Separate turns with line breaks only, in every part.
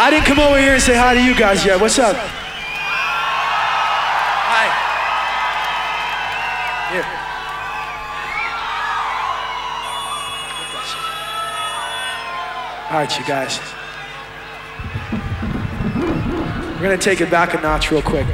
I didn't come over here and say hi to you guys yet. What's up? Hi. Here. All right, you guys. We're gonna take it back a notch real quick.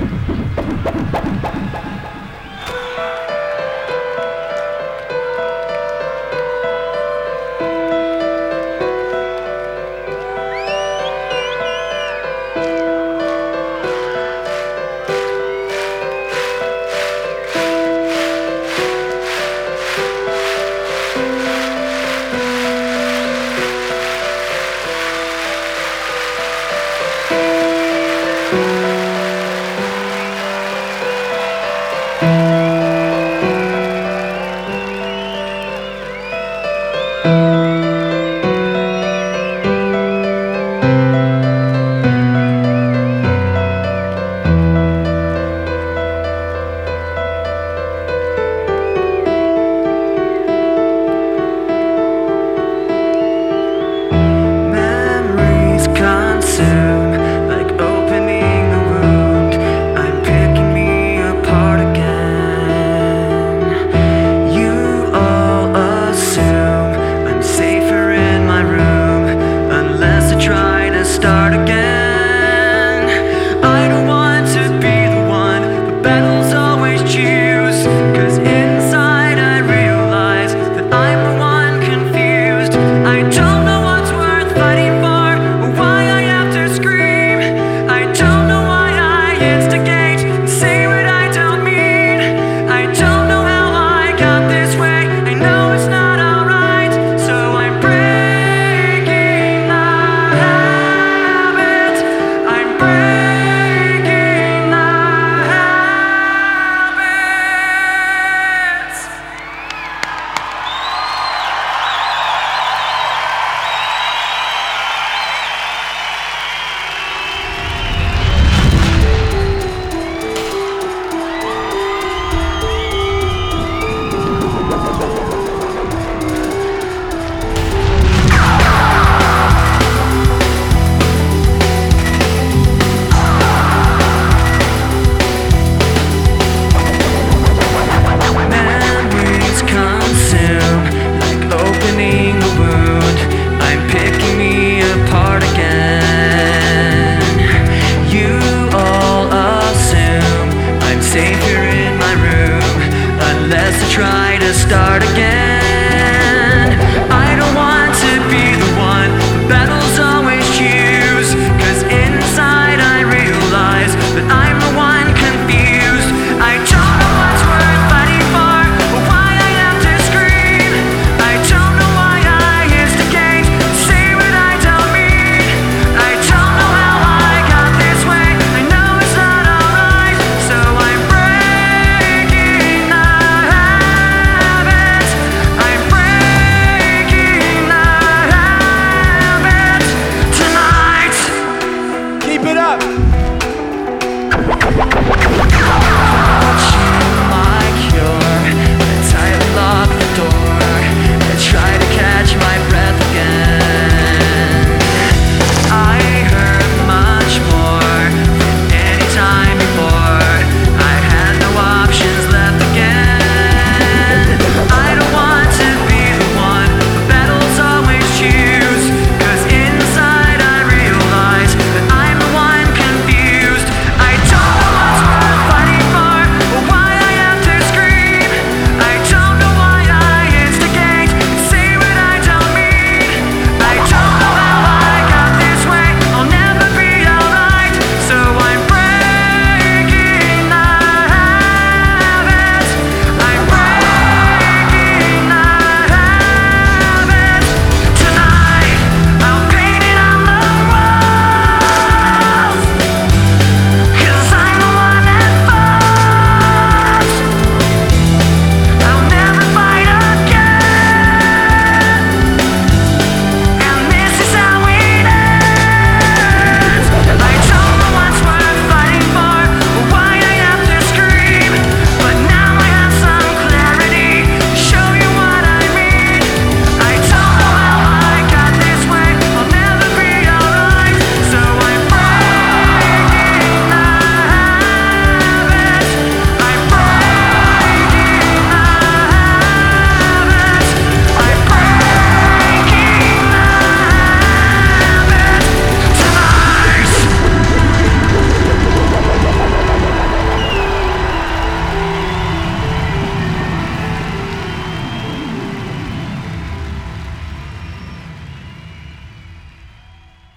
try to start again.